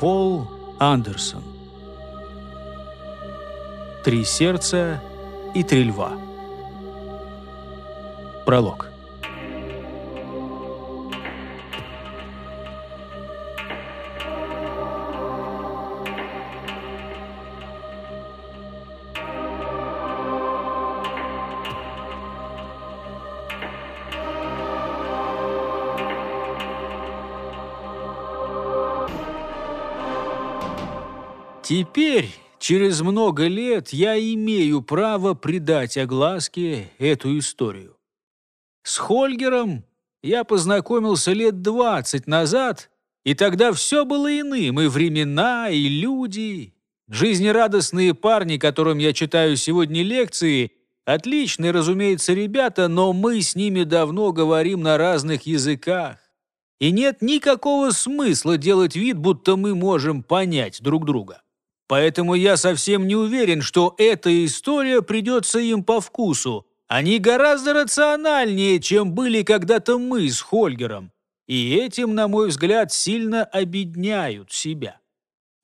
Пол Андерсон. Три сердца и три льва. Пролог. Теперь, через много лет, я имею право придать огласке эту историю. С Хольгером я познакомился лет двадцать назад, и тогда все было иным, и времена, и люди. Жизнерадостные парни, которым я читаю сегодня лекции, отличные, разумеется, ребята, но мы с ними давно говорим на разных языках. И нет никакого смысла делать вид, будто мы можем понять друг друга. Поэтому я совсем не уверен, что эта история придется им по вкусу. Они гораздо рациональнее, чем были когда-то мы с Хольгером. И этим, на мой взгляд, сильно обедняют себя.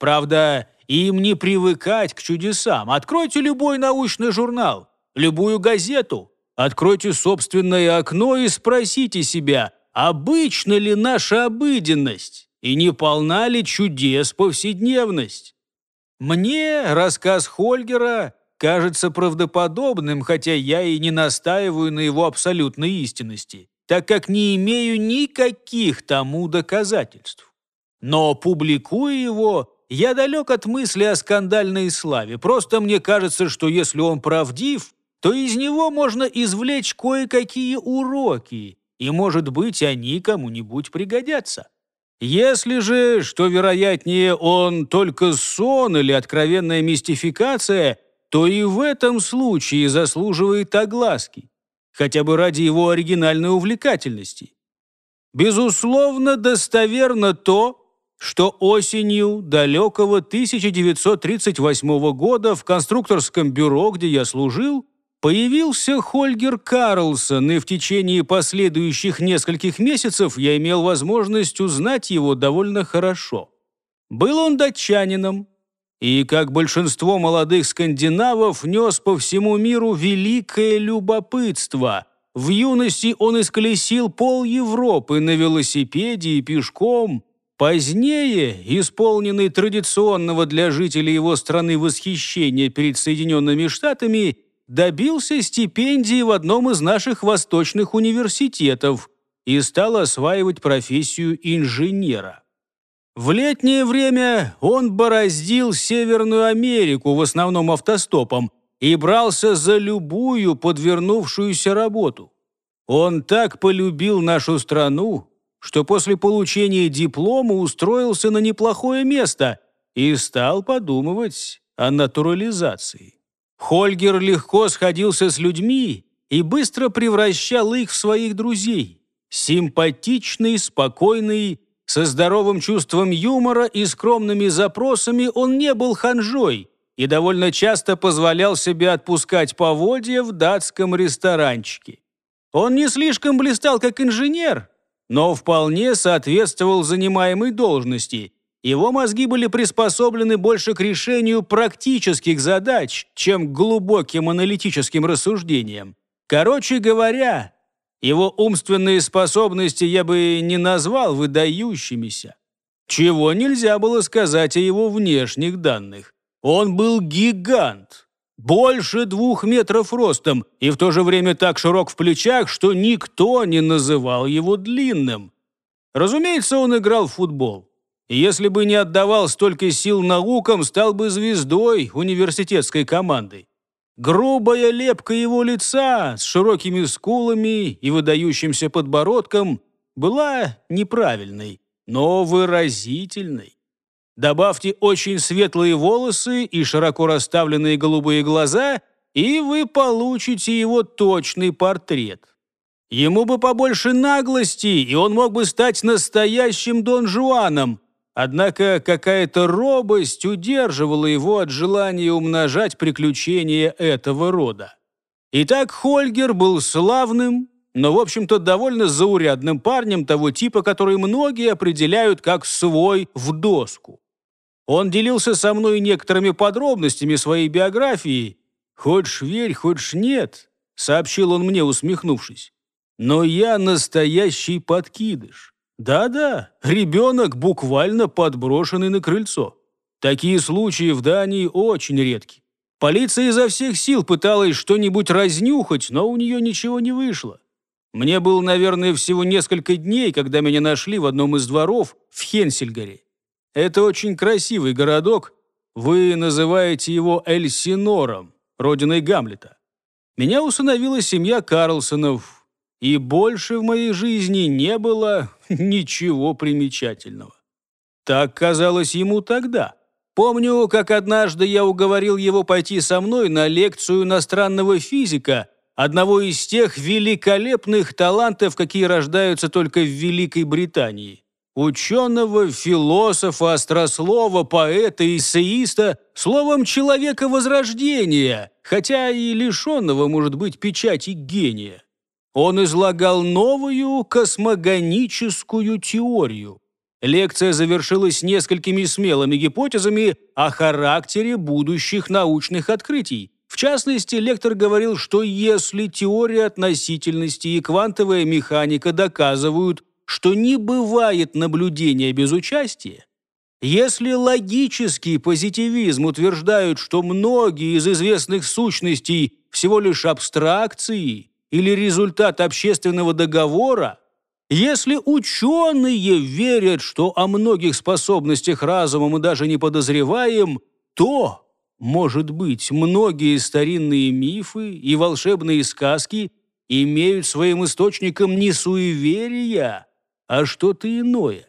Правда, им не привыкать к чудесам. Откройте любой научный журнал, любую газету, откройте собственное окно и спросите себя, обычна ли наша обыденность и не полна ли чудес повседневность. Мне рассказ Хольгера кажется правдоподобным, хотя я и не настаиваю на его абсолютной истинности, так как не имею никаких тому доказательств. Но публикуя его, я далек от мысли о скандальной славе. Просто мне кажется, что если он правдив, то из него можно извлечь кое-какие уроки, и, может быть, они кому-нибудь пригодятся. Если же, что вероятнее, он только сон или откровенная мистификация, то и в этом случае заслуживает огласки, хотя бы ради его оригинальной увлекательности. Безусловно, достоверно то, что осенью далекого 1938 года в конструкторском бюро, где я служил, Появился Хольгер Карлсон, и в течение последующих нескольких месяцев я имел возможность узнать его довольно хорошо. Был он датчанином, и, как большинство молодых скандинавов, нес по всему миру великое любопытство. В юности он исколесил пол Европы на велосипеде и пешком. Позднее, исполненный традиционного для жителей его страны восхищения перед Соединенными Штатами, добился стипендии в одном из наших восточных университетов и стал осваивать профессию инженера. В летнее время он бороздил Северную Америку, в основном автостопом, и брался за любую подвернувшуюся работу. Он так полюбил нашу страну, что после получения диплома устроился на неплохое место и стал подумывать о натурализации. Хольгер легко сходился с людьми и быстро превращал их в своих друзей. Симпатичный, спокойный, со здоровым чувством юмора и скромными запросами он не был ханжой и довольно часто позволял себе отпускать поводья в датском ресторанчике. Он не слишком блистал как инженер, но вполне соответствовал занимаемой должности его мозги были приспособлены больше к решению практических задач, чем к глубоким аналитическим рассуждениям. Короче говоря, его умственные способности я бы не назвал выдающимися. Чего нельзя было сказать о его внешних данных. Он был гигант, больше двух метров ростом и в то же время так широк в плечах, что никто не называл его длинным. Разумеется, он играл в футбол. Если бы не отдавал столько сил наукам, стал бы звездой университетской команды. Грубая лепка его лица с широкими скулами и выдающимся подбородком была неправильной, но выразительной. Добавьте очень светлые волосы и широко расставленные голубые глаза, и вы получите его точный портрет. Ему бы побольше наглости, и он мог бы стать настоящим Дон Жуаном, Однако какая-то робость удерживала его от желания умножать приключения этого рода. Итак, Хольгер был славным, но, в общем-то, довольно заурядным парнем того типа, который многие определяют как свой в доску. Он делился со мной некоторыми подробностями своей биографии. «Хочешь верь, хочешь нет», — сообщил он мне, усмехнувшись. «Но я настоящий подкидыш. Да-да, ребенок буквально подброшенный на крыльцо. Такие случаи в Дании очень редки. Полиция изо всех сил пыталась что-нибудь разнюхать, но у нее ничего не вышло. Мне было, наверное, всего несколько дней, когда меня нашли в одном из дворов в Хенсельгаре. Это очень красивый городок. Вы называете его Эльсинором, родиной Гамлета. Меня усыновила семья Карлсонов, и больше в моей жизни не было ничего примечательного. Так казалось ему тогда. Помню, как однажды я уговорил его пойти со мной на лекцию иностранного физика, одного из тех великолепных талантов, какие рождаются только в Великой Британии. Ученого, философа, острослова, поэта, эссеиста, словом, человека Возрождения, хотя и лишенного, может быть, печати гения. Он излагал новую космогоническую теорию. Лекция завершилась несколькими смелыми гипотезами о характере будущих научных открытий. В частности, лектор говорил, что если теория относительности и квантовая механика доказывают, что не бывает наблюдения без участия, если логический позитивизм утверждают, что многие из известных сущностей всего лишь абстракции или результат общественного договора, если ученые верят, что о многих способностях разума мы даже не подозреваем, то, может быть, многие старинные мифы и волшебные сказки имеют своим источником не суеверия, а что-то иное.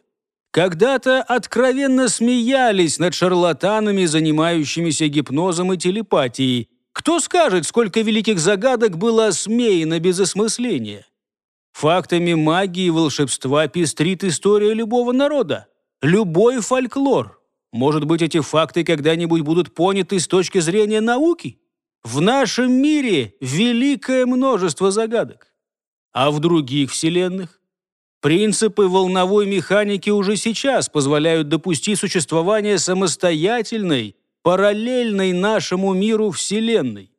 Когда-то откровенно смеялись над шарлатанами, занимающимися гипнозом и телепатией. Кто скажет, сколько великих загадок было осмеяно без осмысления? Фактами магии и волшебства пестрит история любого народа. Любой фольклор. Может быть, эти факты когда-нибудь будут поняты с точки зрения науки? В нашем мире великое множество загадок. А в других вселенных? Принципы волновой механики уже сейчас позволяют допустить существование самостоятельной, параллельной нашему миру Вселенной.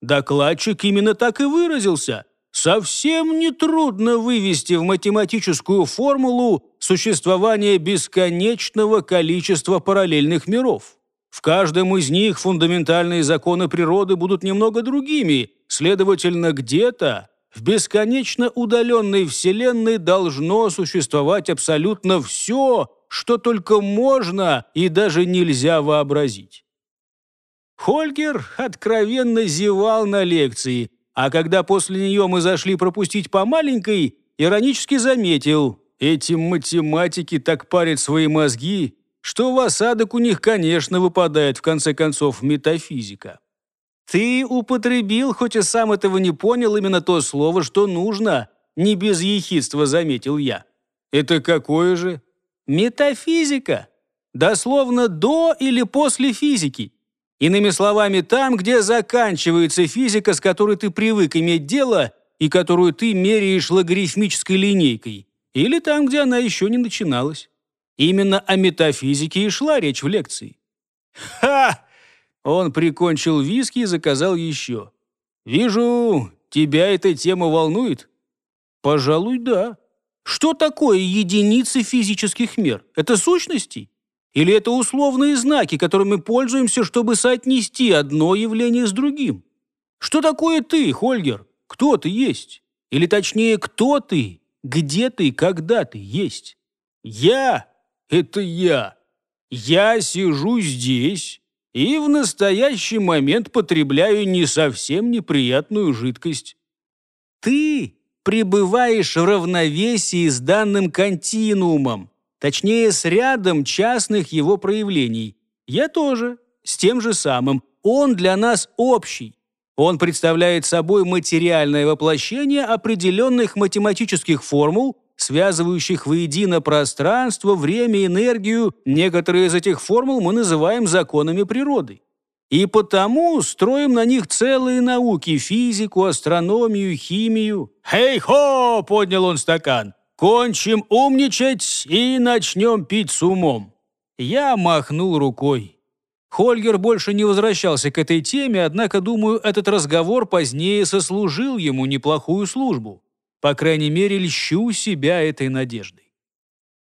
Докладчик именно так и выразился. Совсем нетрудно вывести в математическую формулу существование бесконечного количества параллельных миров. В каждом из них фундаментальные законы природы будут немного другими, следовательно, где-то в бесконечно удаленной Вселенной должно существовать абсолютно все, что только можно и даже нельзя вообразить. Хольгер откровенно зевал на лекции, а когда после нее мы зашли пропустить по маленькой, иронически заметил, эти математики так парят свои мозги, что в осадок у них, конечно, выпадает в конце концов метафизика. Ты употребил, хоть и сам этого не понял, именно то слово, что нужно, не без ехидства заметил я. Это какое же? Метафизика. Дословно до или после физики. Иными словами, там, где заканчивается физика, с которой ты привык иметь дело и которую ты меряешь логарифмической линейкой, или там, где она еще не начиналась. Именно о метафизике и шла речь в лекции. «Ха!» Он прикончил виски и заказал еще. «Вижу, тебя эта тема волнует?» «Пожалуй, да. Что такое единицы физических мер? Это сущности? Или это условные знаки, которыми пользуемся, чтобы соотнести одно явление с другим? Что такое ты, Хольгер? Кто ты есть? Или точнее, кто ты? Где ты, когда ты есть? Я — это я. Я сижу здесь, и в настоящий момент потребляю не совсем неприятную жидкость. Пребываешь в равновесии с данным континуумом, точнее, с рядом частных его проявлений. Я тоже, с тем же самым. Он для нас общий. Он представляет собой материальное воплощение определенных математических формул, связывающих воедино пространство, время, энергию. Некоторые из этих формул мы называем законами природы. И потому строим на них целые науки – физику, астрономию, химию. «Хей-хо!» – поднял он стакан. «Кончим умничать и начнем пить с умом». Я махнул рукой. Хольгер больше не возвращался к этой теме, однако, думаю, этот разговор позднее сослужил ему неплохую службу. По крайней мере, льщу себя этой надеждой.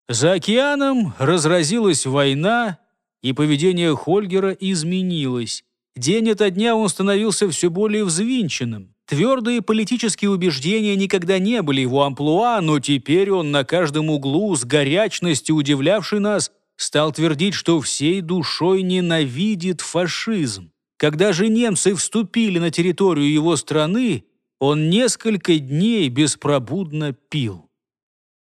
За океаном разразилась война, и поведение Хольгера изменилось. День ото дня он становился все более взвинченным. Твердые политические убеждения никогда не были его амплуа, но теперь он на каждом углу с горячностью удивлявший нас стал твердить, что всей душой ненавидит фашизм. Когда же немцы вступили на территорию его страны, он несколько дней беспробудно пил.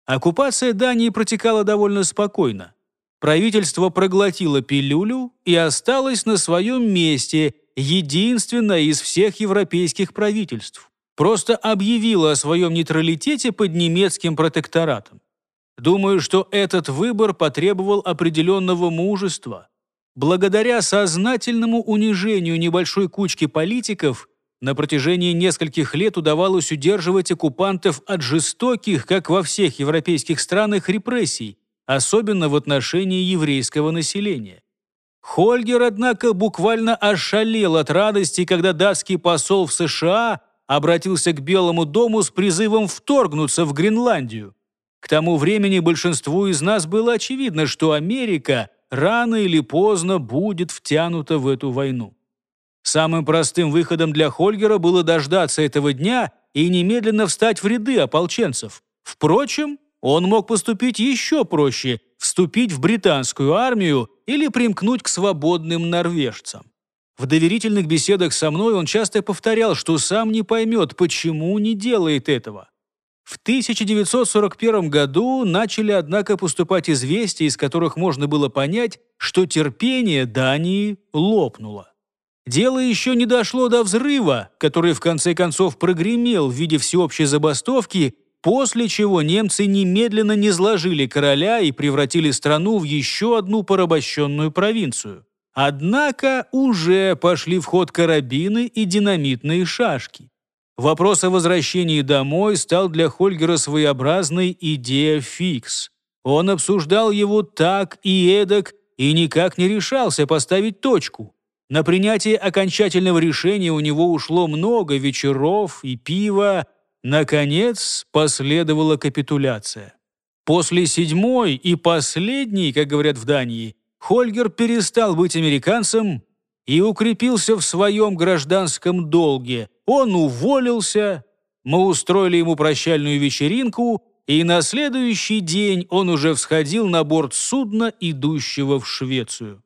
Оккупация Дании протекала довольно спокойно. Правительство проглотило пилюлю и осталось на своем месте, единственное из всех европейских правительств. Просто объявило о своем нейтралитете под немецким протекторатом. Думаю, что этот выбор потребовал определенного мужества. Благодаря сознательному унижению небольшой кучки политиков на протяжении нескольких лет удавалось удерживать оккупантов от жестоких, как во всех европейских странах, репрессий, особенно в отношении еврейского населения. Хольгер, однако, буквально ошалел от радости, когда датский посол в США обратился к Белому дому с призывом вторгнуться в Гренландию. К тому времени большинству из нас было очевидно, что Америка рано или поздно будет втянута в эту войну. Самым простым выходом для Хольгера было дождаться этого дня и немедленно встать в ряды ополченцев. Впрочем, он мог поступить еще проще – вступить в британскую армию или примкнуть к свободным норвежцам. В доверительных беседах со мной он часто повторял, что сам не поймет, почему не делает этого. В 1941 году начали, однако, поступать известия, из которых можно было понять, что терпение Дании лопнуло. Дело еще не дошло до взрыва, который в конце концов прогремел в виде всеобщей забастовки, после чего немцы немедленно не сложили короля и превратили страну в еще одну порабощенную провинцию. Однако уже пошли в ход карабины и динамитные шашки. Вопрос о возвращении домой стал для Хольгера своеобразной идеей фикс. Он обсуждал его так и эдак и никак не решался поставить точку. На принятие окончательного решения у него ушло много вечеров и пива. Наконец, последовала капитуляция. После седьмой и последней, как говорят в Дании, Хольгер перестал быть американцем и укрепился в своем гражданском долге. Он уволился, мы устроили ему прощальную вечеринку, и на следующий день он уже всходил на борт судна, идущего в Швецию.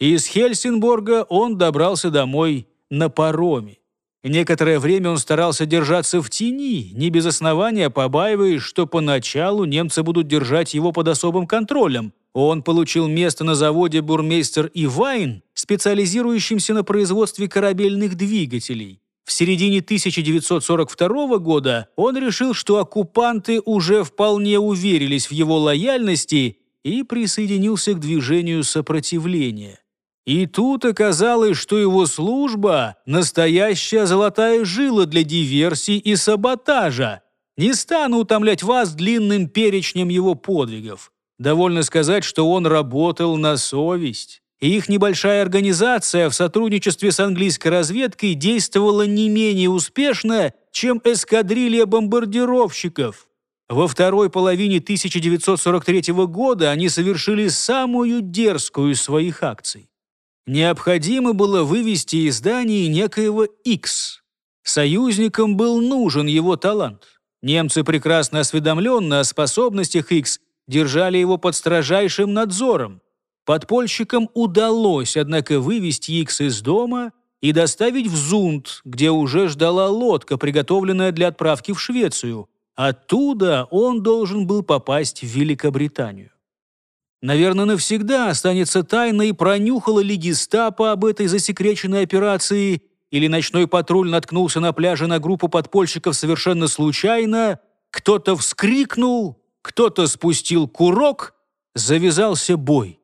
Из Хельсинборга он добрался домой на пароме. Некоторое время он старался держаться в тени, не без основания побаиваясь, что поначалу немцы будут держать его под особым контролем. Он получил место на заводе «Бурмейстер и Вайн», специализирующемся на производстве корабельных двигателей. В середине 1942 года он решил, что оккупанты уже вполне уверились в его лояльности и присоединился к движению сопротивления. И тут оказалось, что его служба – настоящая золотая жила для диверсий и саботажа. Не стану утомлять вас длинным перечнем его подвигов. Довольно сказать, что он работал на совесть. И их небольшая организация в сотрудничестве с английской разведкой действовала не менее успешно, чем эскадрилья бомбардировщиков. Во второй половине 1943 года они совершили самую дерзкую из своих акций. Необходимо было вывести из Дании некоего X. Союзникам был нужен его талант. Немцы, прекрасно осведомленные о способностях X, держали его под строжайшим надзором. Подпольщикам удалось, однако, вывести X из дома и доставить в Зунд, где уже ждала лодка, приготовленная для отправки в Швецию. Оттуда он должен был попасть в Великобританию. Наверное, навсегда останется тайной, пронюхала ли гестапо об этой засекреченной операции, или ночной патруль наткнулся на пляже на группу подпольщиков совершенно случайно, кто-то вскрикнул, кто-то спустил курок, завязался бой.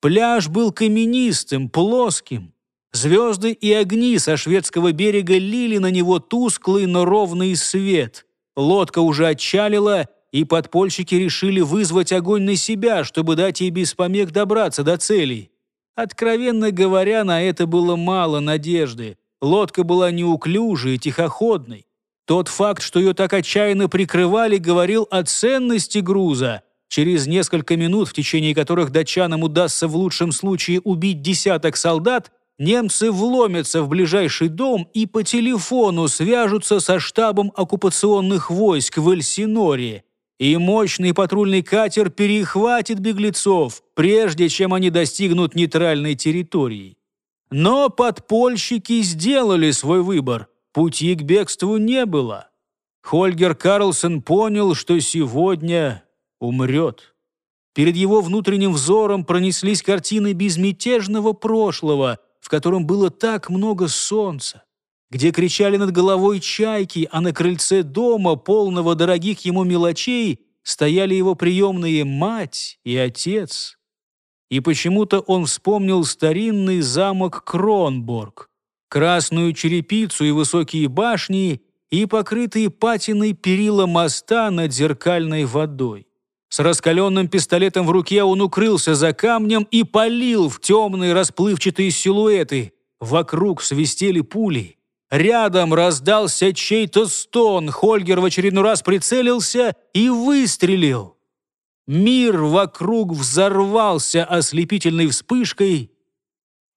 Пляж был каменистым, плоским. Звезды и огни со шведского берега лили на него тусклый, но ровный свет. Лодка уже отчалила, и подпольщики решили вызвать огонь на себя, чтобы дать ей без помех добраться до целей. Откровенно говоря, на это было мало надежды. Лодка была неуклюжей и тихоходной. Тот факт, что ее так отчаянно прикрывали, говорил о ценности груза. Через несколько минут, в течение которых датчанам удастся в лучшем случае убить десяток солдат, немцы вломятся в ближайший дом и по телефону свяжутся со штабом оккупационных войск в Эльсиноре. И мощный патрульный катер перехватит беглецов, прежде чем они достигнут нейтральной территории. Но подпольщики сделали свой выбор. Пути к бегству не было. Хольгер Карлсон понял, что сегодня умрет. Перед его внутренним взором пронеслись картины безмятежного прошлого, в котором было так много солнца, где кричали над головой чайки, а на крыльце дома, полного дорогих ему мелочей, стояли его приемные мать и отец. И почему-то он вспомнил старинный замок Кронборг, красную черепицу и высокие башни и покрытые патиной перила моста над зеркальной водой. С раскаленным пистолетом в руке он укрылся за камнем и полил в темные расплывчатые силуэты. Вокруг свистели пули. Рядом раздался чей-то стон. Хольгер в очередной раз прицелился и выстрелил. Мир вокруг взорвался ослепительной вспышкой,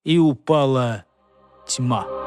и упала тьма.